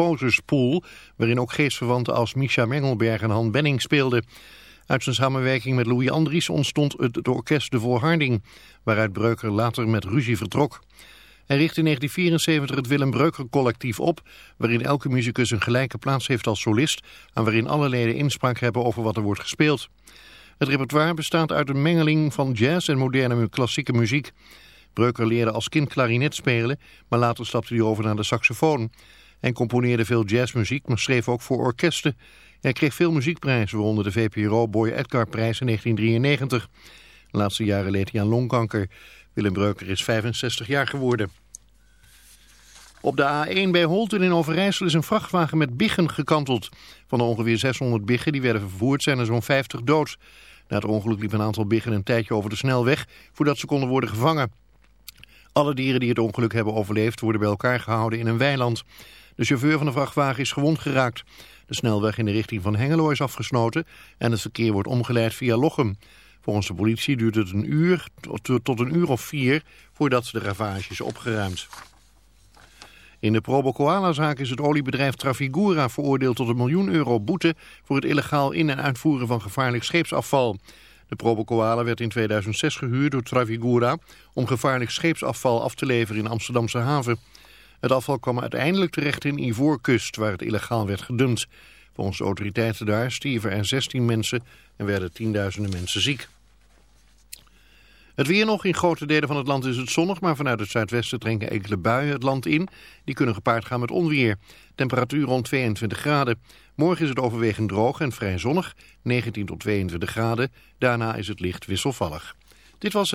Composers Pool, waarin ook geestverwanten als Misha Mengelberg en Han Benning speelden. Uit zijn samenwerking met Louis Andries ontstond het orkest De Volharding, waaruit Breuker later met ruzie vertrok. Hij richtte in 1974 het Willem Breuker collectief op, waarin elke muzikus een gelijke plaats heeft als solist en waarin alle leden inspraak hebben over wat er wordt gespeeld. Het repertoire bestaat uit een mengeling van jazz en moderne klassieke muziek. Breuker leerde als kind klarinet spelen, maar later stapte hij over naar de saxofoon. Hij componeerde veel jazzmuziek, maar schreef ook voor orkesten. Hij kreeg veel muziekprijzen, waaronder de VPRO Boy Edgar prijs in 1993. De laatste jaren leed hij aan longkanker. Willem Breuker is 65 jaar geworden. Op de A1 bij Holten in Overijssel is een vrachtwagen met biggen gekanteld. Van de ongeveer 600 biggen die werden vervoerd zijn er zo'n 50 dood. Na het ongeluk liep een aantal biggen een tijdje over de snelweg voordat ze konden worden gevangen. Alle dieren die het ongeluk hebben overleefd worden bij elkaar gehouden in een weiland. De chauffeur van de vrachtwagen is gewond geraakt. De snelweg in de richting van Hengelo is afgesloten en het verkeer wordt omgeleid via Lochem. Volgens de politie duurt het een uur tot een uur of vier voordat de ravage is opgeruimd. In de Probo Koala-zaak is het oliebedrijf Trafigura veroordeeld tot een miljoen euro boete voor het illegaal in- en uitvoeren van gevaarlijk scheepsafval. De Probo Koala werd in 2006 gehuurd door Trafigura om gevaarlijk scheepsafval af te leveren in Amsterdamse haven. Het afval kwam uiteindelijk terecht in Ivoorkust, waar het illegaal werd gedumpt. Volgens de autoriteiten daar stierven er 16 mensen en werden tienduizenden mensen ziek. Het weer nog. In grote delen van het land is het zonnig, maar vanuit het zuidwesten trekken enkele buien het land in. Die kunnen gepaard gaan met onweer. Temperatuur rond 22 graden. Morgen is het overwegend droog en vrij zonnig, 19 tot 22 graden. Daarna is het licht wisselvallig. Dit was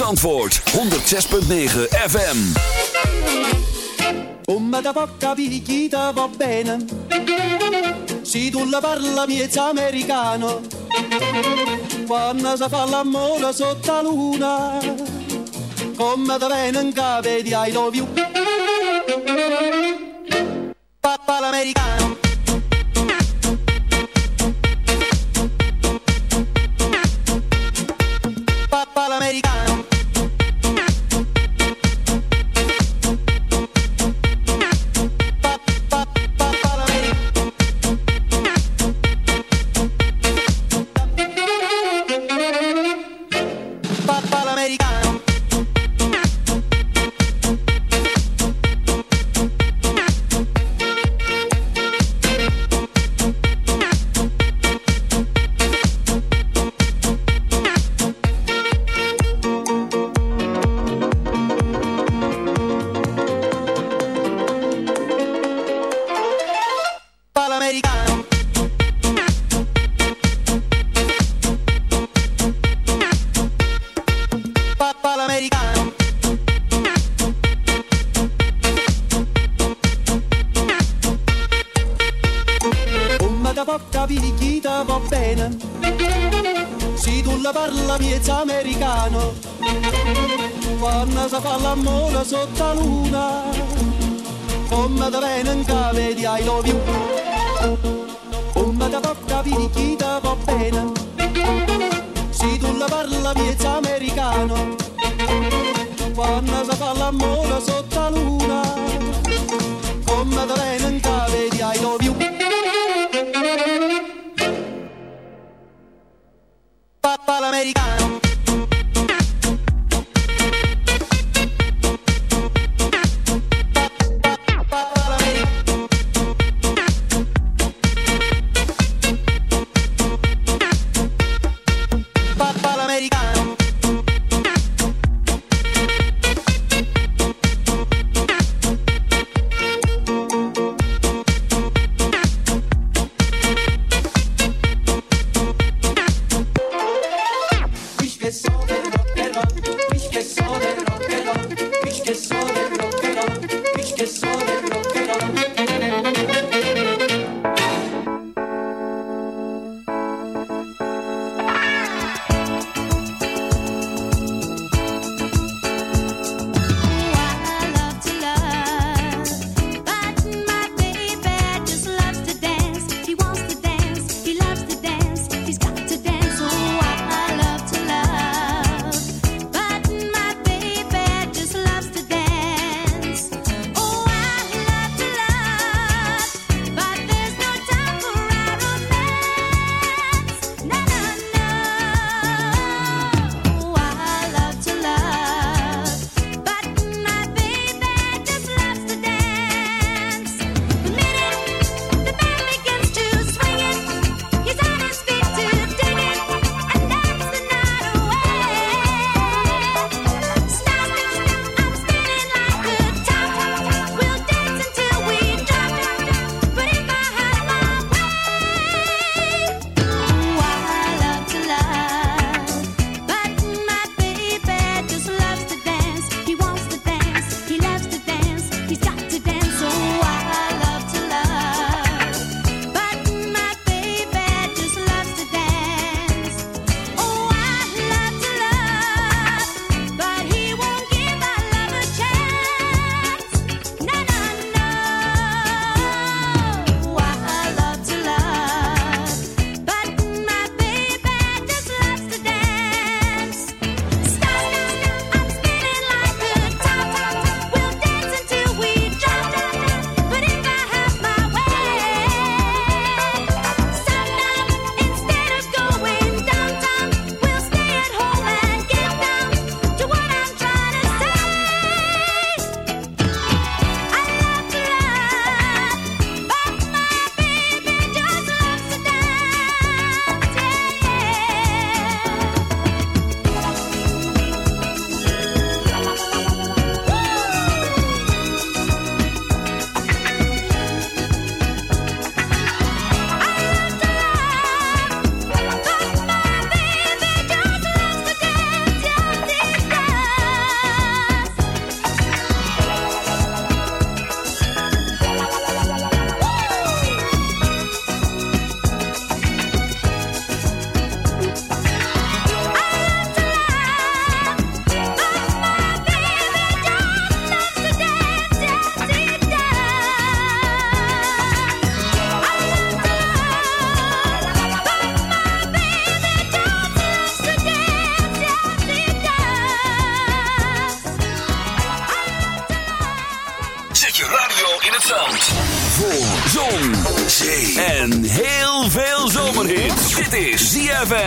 Zandvoort 106.9 FM. Come da poca picchita va bene. Si tu la parla miezza americano. Quando sa fa l'amore sotto luna. Come da venen cape di I love you. solve.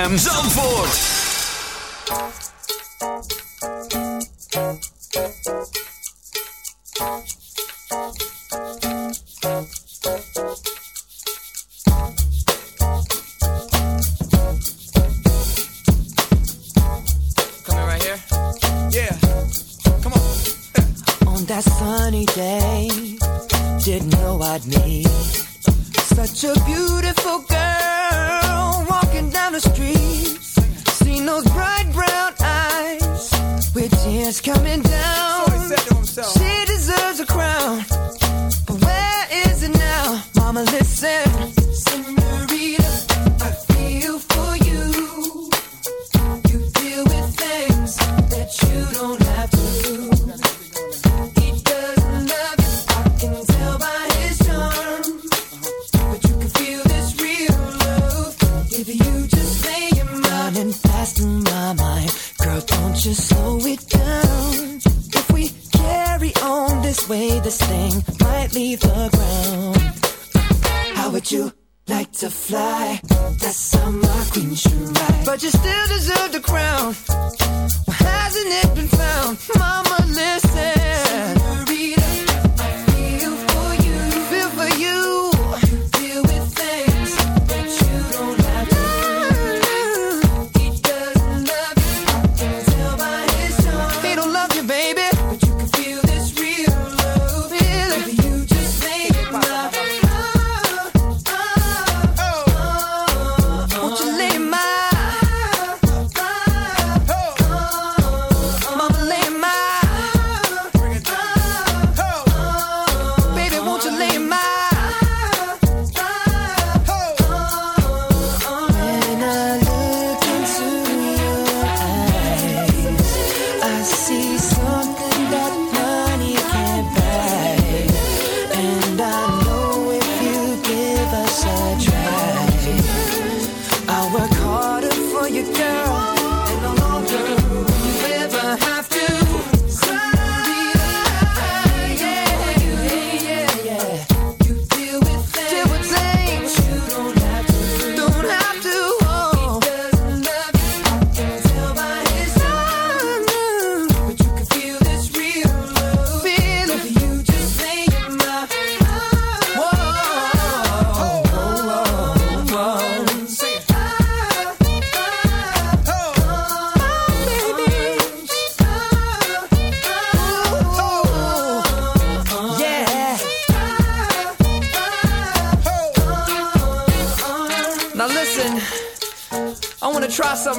ZFM Zandvoort.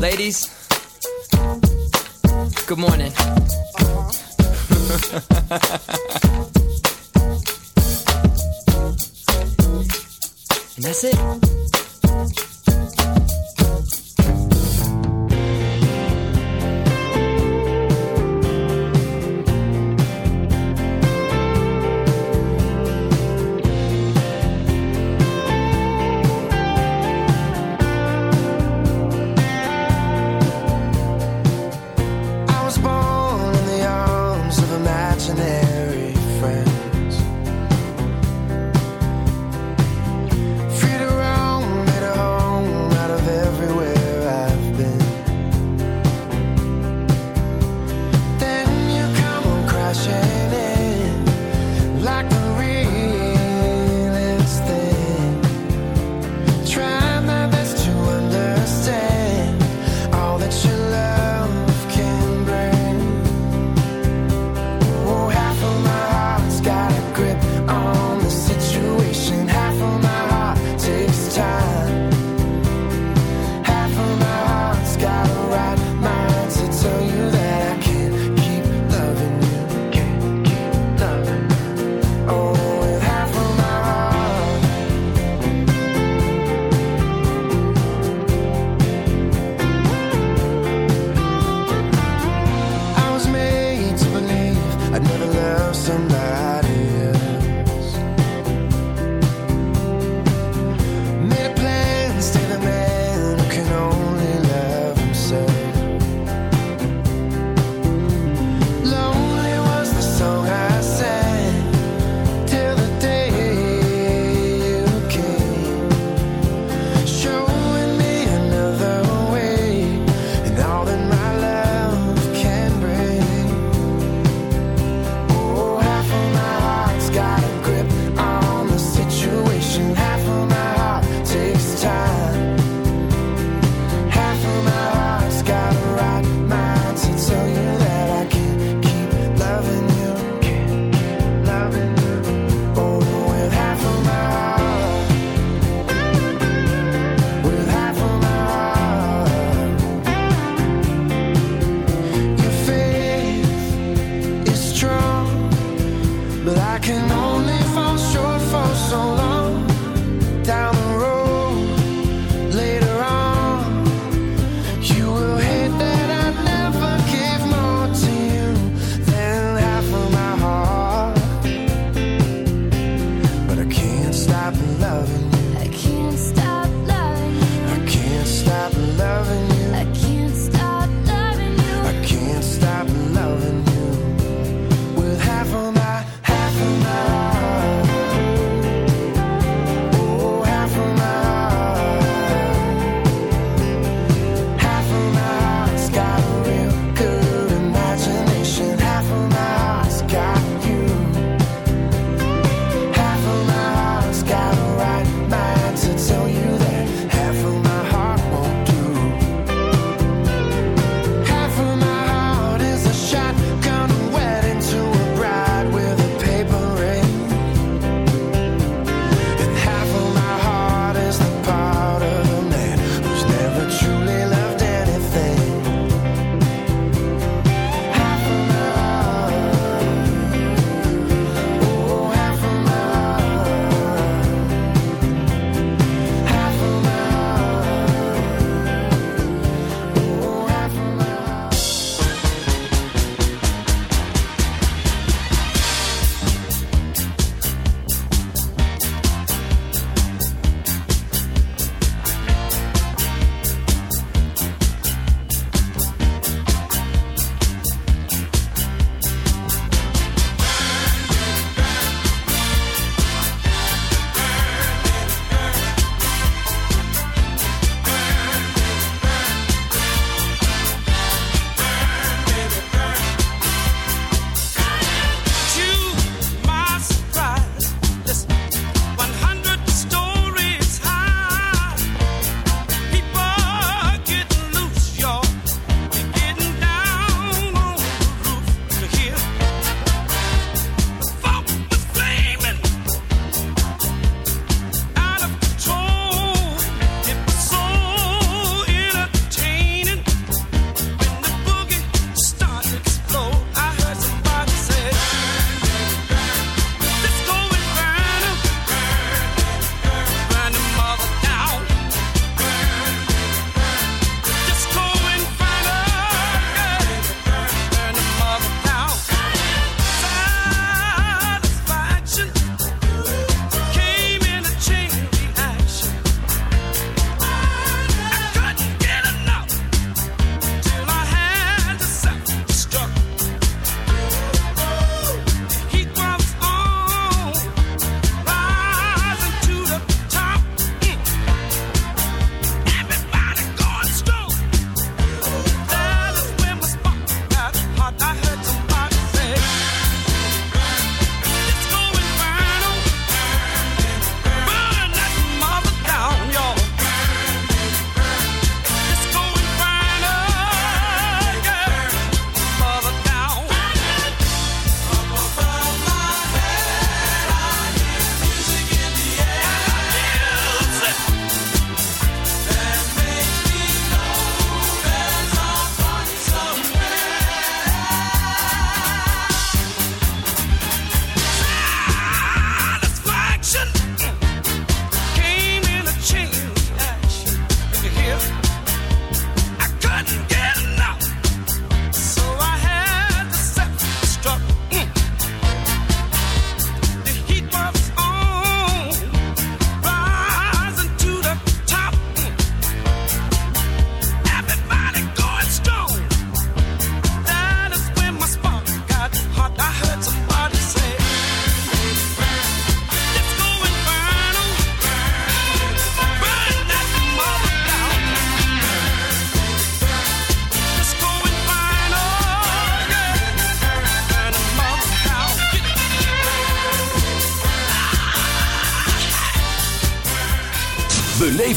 Ladies, good morning. Uh-huh. and that's it.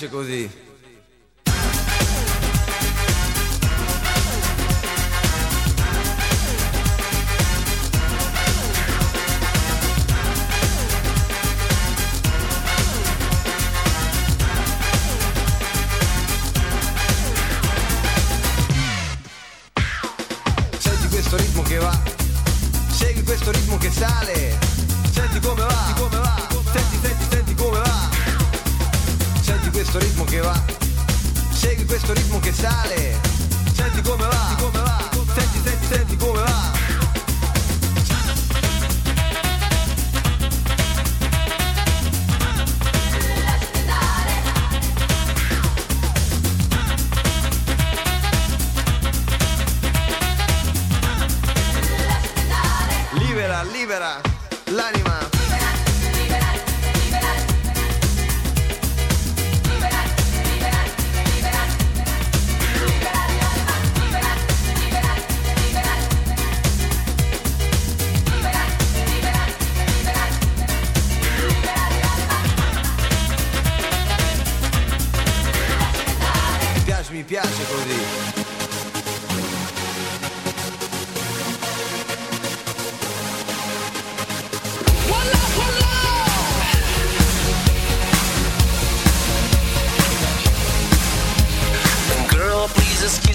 piace così.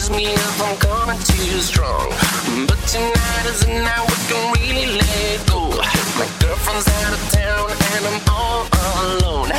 Excuse me if I'm coming too strong. But tonight is the night we can really let go. My girlfriend's out of town and I'm all alone.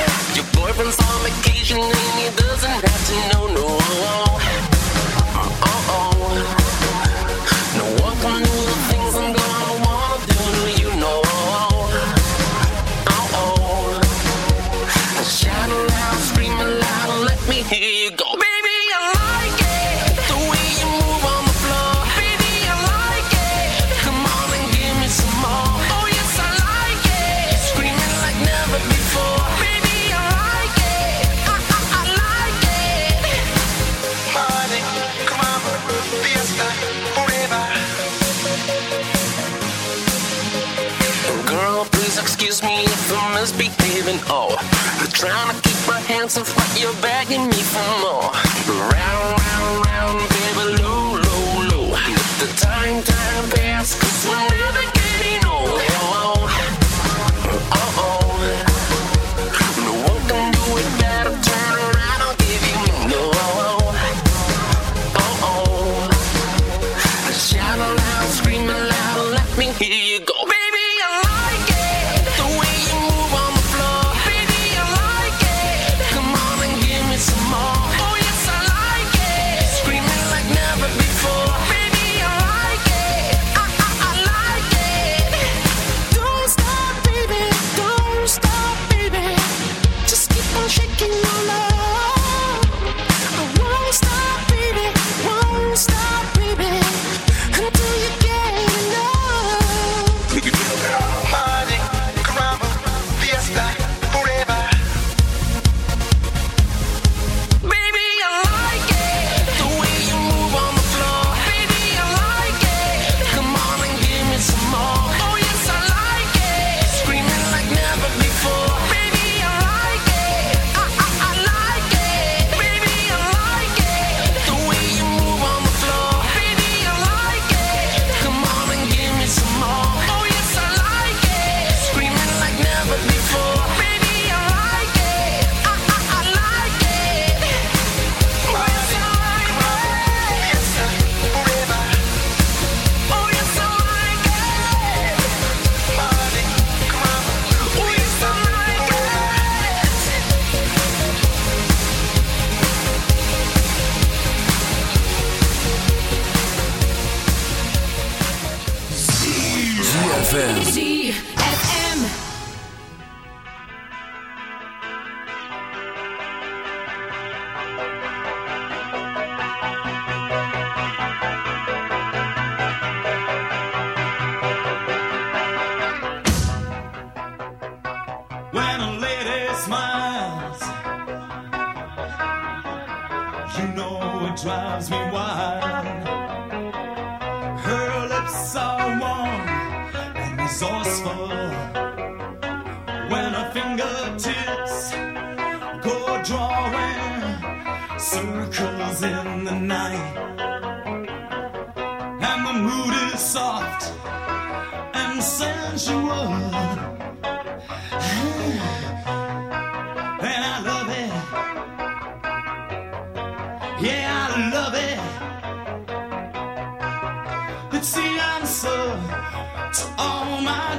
So fuck you're begging me for more.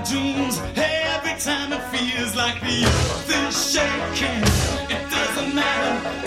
dreams every time it feels like the earth is shaking. It doesn't matter.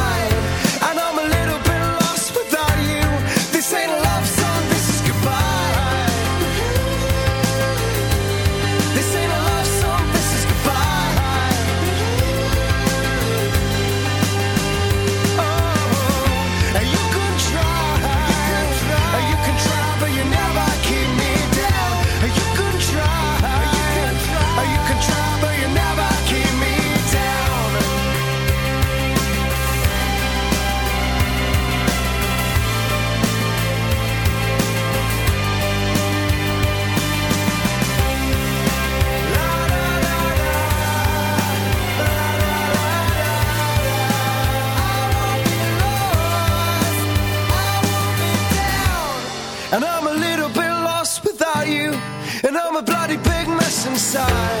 side.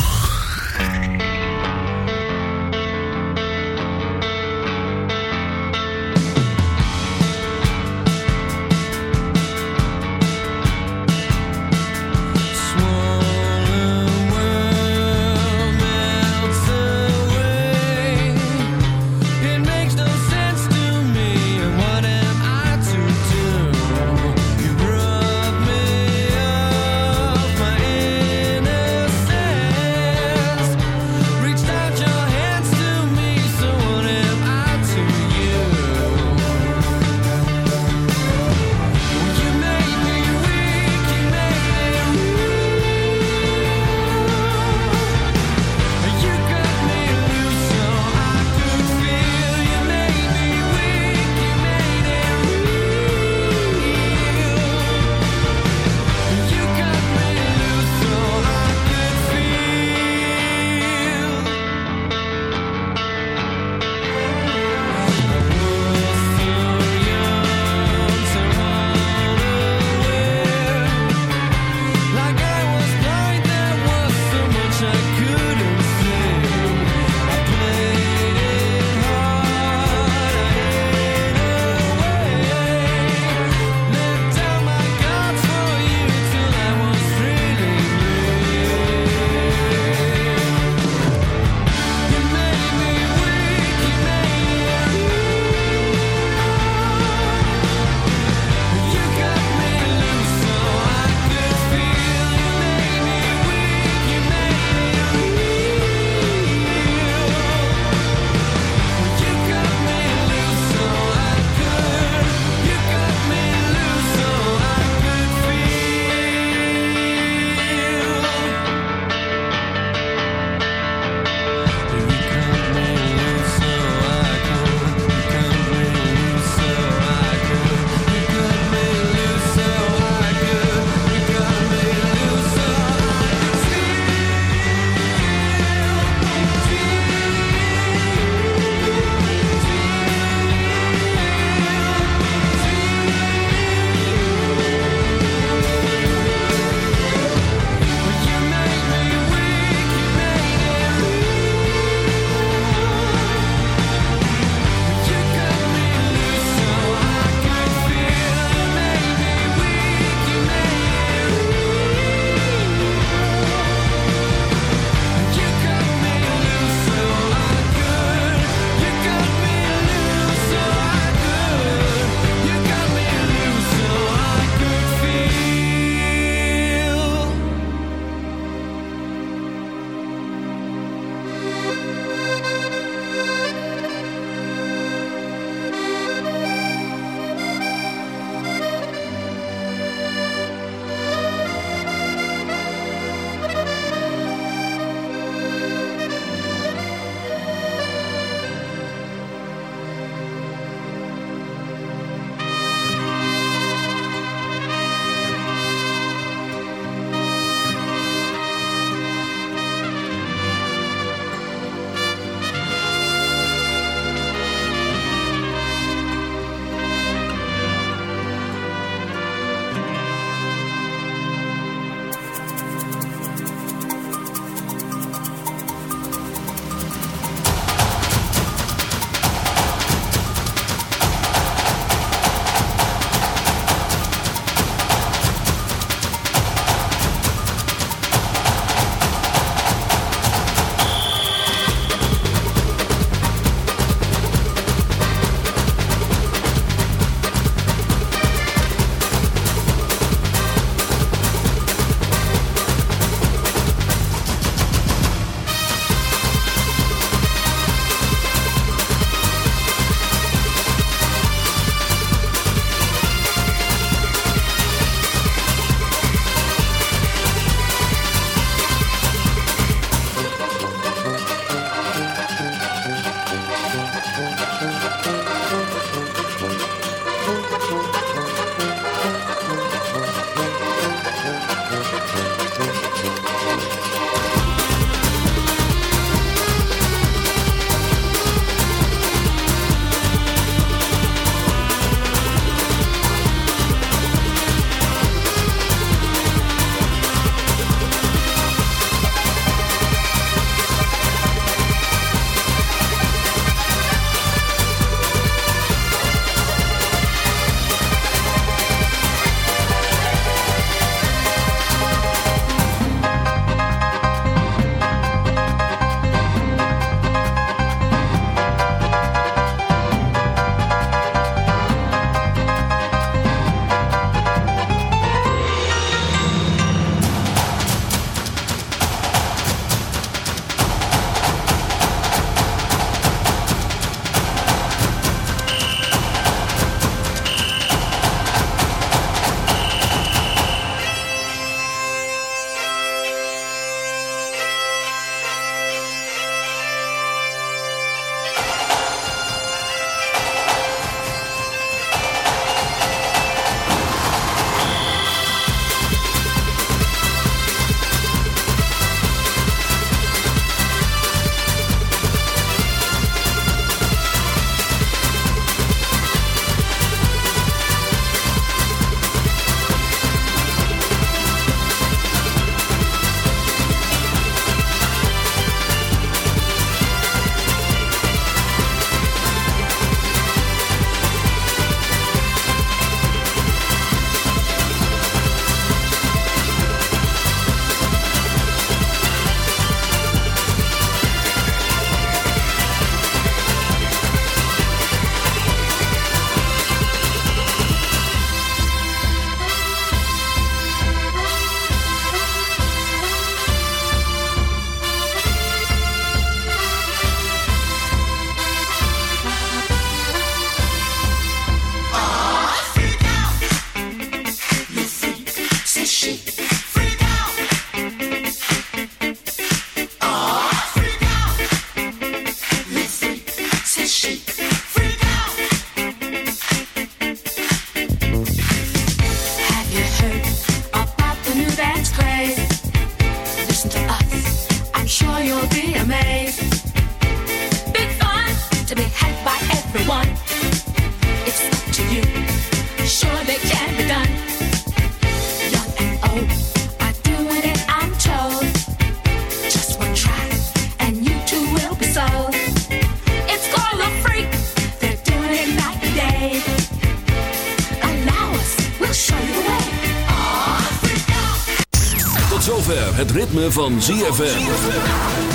Ritme van ZFM.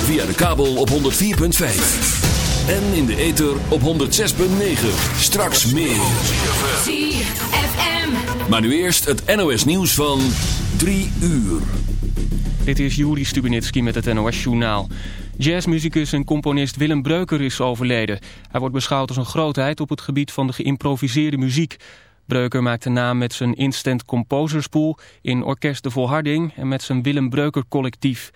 Via de kabel op 104.5. En in de ether op 106.9. Straks meer. ZFM. Maar nu eerst het NOS nieuws van 3 uur. Dit is Juri Stubenitski met het NOS-journaal. Jazzmuzikus en componist Willem Breuker is overleden. Hij wordt beschouwd als een grootheid op het gebied van de geïmproviseerde muziek. Breuker maakte naam met zijn Instant Composerspool in Orkest de Volharding... en met zijn Willem Breuker collectief.